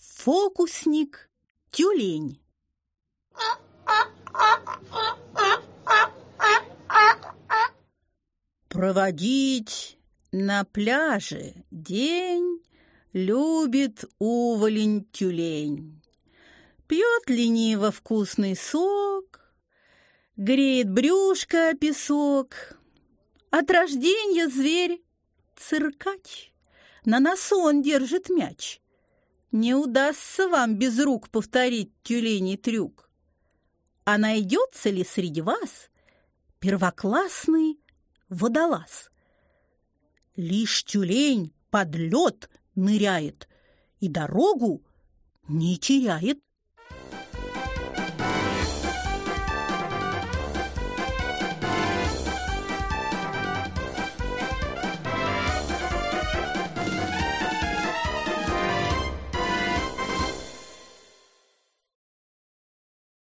Фокусник тюлень. Проводить на пляже день любит уволень тюлень. Пьет лениво вкусный сок, греет брюшко песок. От рождения зверь циркач, на носу он держит мяч. Не удастся вам без рук повторить тюленей трюк. А найдется ли среди вас первоклассный водолаз? Лишь тюлень под лед ныряет и дорогу не теряет.